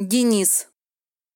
Денис.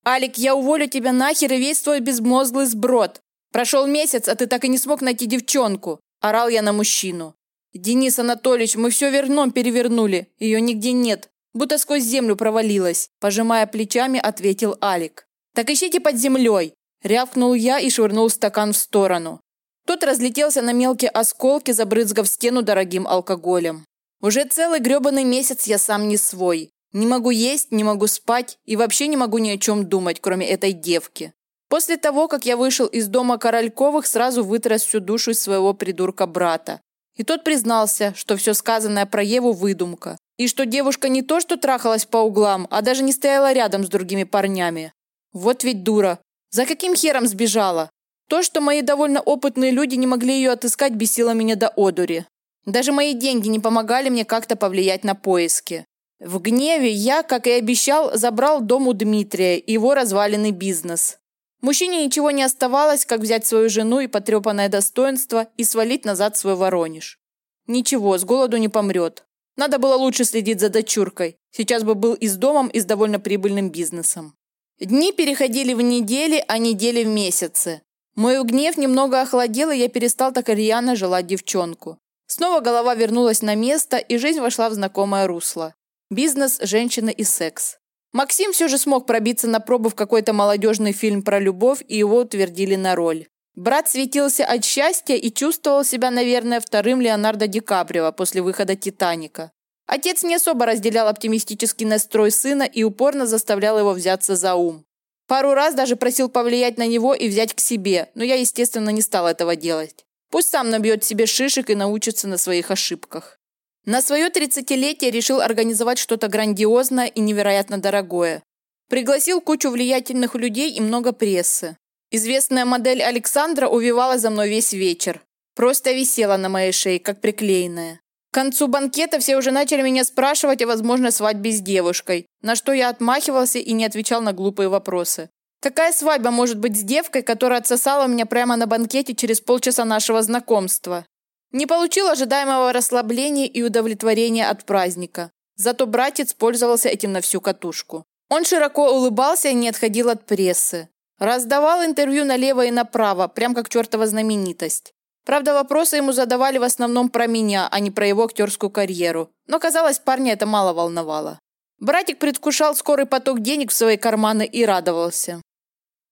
Алик, я уволю тебя нахер и весь твой безмозглый сброд. Прошел месяц, а ты так и не смог найти девчонку. Орал я на мужчину. Денис Анатольевич, мы все верном перевернули. Ее нигде нет. Будто сквозь землю провалилась. Пожимая плечами, ответил Алик. Так ищите под землей. Рявкнул я и швырнул стакан в сторону. Тот разлетелся на мелкие осколки, забрызгав стену дорогим алкоголем. Уже целый грёбаный месяц я сам не свой. Не могу есть, не могу спать и вообще не могу ни о чем думать, кроме этой девки. После того, как я вышел из дома Корольковых, сразу вытряс всю душу из своего придурка брата. И тот признался, что все сказанное про Еву выдумка. И что девушка не то что трахалась по углам, а даже не стояла рядом с другими парнями. Вот ведь дура. За каким хером сбежала? То, что мои довольно опытные люди не могли ее отыскать, бесило меня до одури. Даже мои деньги не помогали мне как-то повлиять на поиски. В гневе я, как и обещал, забрал дом у Дмитрия и его разваленный бизнес. Мужчине ничего не оставалось, как взять свою жену и потрепанное достоинство и свалить назад свой Воронеж. Ничего, с голоду не помрет. Надо было лучше следить за дочуркой. Сейчас бы был и с домом, и с довольно прибыльным бизнесом. Дни переходили в недели, а недели в месяцы. Мой гнев немного охладел, и я перестал так рьяно желать девчонку. Снова голова вернулась на место, и жизнь вошла в знакомое русло. Бизнес, женщины и секс. Максим все же смог пробиться на пробу в какой-то молодежный фильм про любовь, и его утвердили на роль. Брат светился от счастья и чувствовал себя, наверное, вторым Леонардо Ди Каприо после выхода «Титаника». Отец не особо разделял оптимистический настрой сына и упорно заставлял его взяться за ум. Пару раз даже просил повлиять на него и взять к себе, но я, естественно, не стал этого делать. Пусть сам набьет себе шишек и научится на своих ошибках. На свое 30-летие решил организовать что-то грандиозное и невероятно дорогое. Пригласил кучу влиятельных людей и много прессы. Известная модель Александра увивала за мной весь вечер. Просто висела на моей шее, как приклеенная. К концу банкета все уже начали меня спрашивать о возможной свадьбе с девушкой, на что я отмахивался и не отвечал на глупые вопросы. Какая свадьба может быть с девкой, которая отсосала меня прямо на банкете через полчаса нашего знакомства? Не получил ожидаемого расслабления и удовлетворения от праздника. Зато братец пользовался этим на всю катушку. Он широко улыбался и не отходил от прессы. Раздавал интервью налево и направо, прям как чертова знаменитость. Правда, вопросы ему задавали в основном про меня, а не про его актерскую карьеру. Но, казалось, парня это мало волновало. Братик предвкушал скорый поток денег в свои карманы и радовался.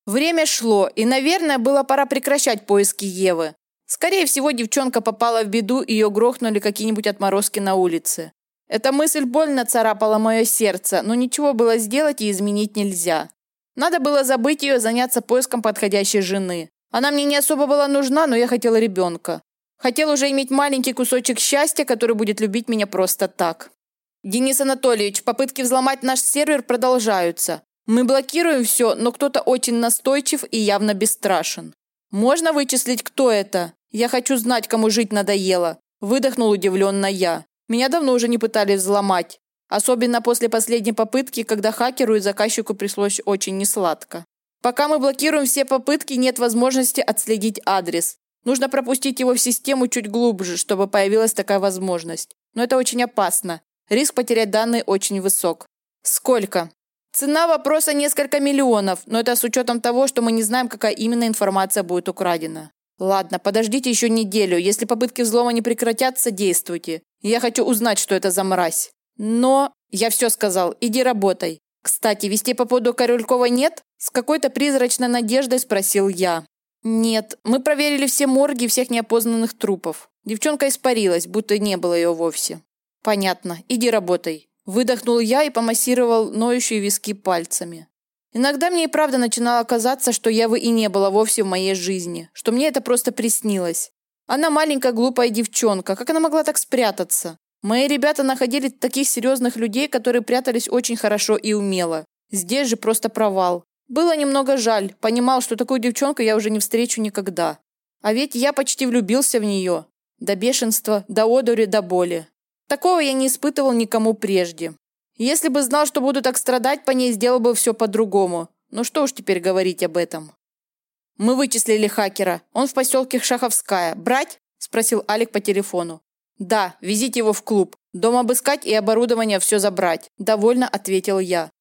Время шло, и, наверное, было пора прекращать поиски Евы. Скорее всего, девчонка попала в беду, ее грохнули какие-нибудь отморозки на улице. Эта мысль больно царапала мое сердце, но ничего было сделать и изменить нельзя. Надо было забыть ее, заняться поиском подходящей жены. Она мне не особо была нужна, но я хотела ребенка. Хотел уже иметь маленький кусочек счастья, который будет любить меня просто так. Денис Анатольевич, попытки взломать наш сервер продолжаются. Мы блокируем все, но кто-то очень настойчив и явно бесстрашен. Можно вычислить, кто это? «Я хочу знать, кому жить надоело», – выдохнул удивленно я. Меня давно уже не пытались взломать. Особенно после последней попытки, когда хакеру и заказчику пришлось очень несладко. Пока мы блокируем все попытки, нет возможности отследить адрес. Нужно пропустить его в систему чуть глубже, чтобы появилась такая возможность. Но это очень опасно. Риск потерять данные очень высок. Сколько? Цена вопроса несколько миллионов, но это с учетом того, что мы не знаем, какая именно информация будет украдена. Ладно, подождите еще неделю. Если попытки взлома не прекратятся, действуйте. Я хочу узнать, что это за мразь. Но я все сказал. Иди работай. Кстати, вести по поводу Корюлькова нет? С какой-то призрачной надеждой спросил я. Нет, мы проверили все морги всех неопознанных трупов. Девчонка испарилась, будто не было ее вовсе. Понятно. Иди работай. Выдохнул я и помассировал ноющие виски пальцами. Иногда мне и правда начинало казаться, что Евы и не было вовсе в моей жизни, что мне это просто приснилось. Она маленькая глупая девчонка, как она могла так спрятаться? Мои ребята находили таких серьезных людей, которые прятались очень хорошо и умело. Здесь же просто провал. Было немного жаль, понимал, что такую девчонку я уже не встречу никогда. А ведь я почти влюбился в нее. До бешенства, до одури, до боли. Такого я не испытывал никому прежде. Если бы знал, что буду так страдать по ней, сделал бы все по-другому. Ну что уж теперь говорить об этом. Мы вычислили хакера. Он в поселке Шаховская. Брать? Спросил Алик по телефону. Да, везите его в клуб. Дом обыскать и оборудование все забрать. Довольно ответил я.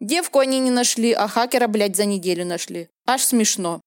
Девку они не нашли, а хакера, блядь, за неделю нашли. Аж смешно.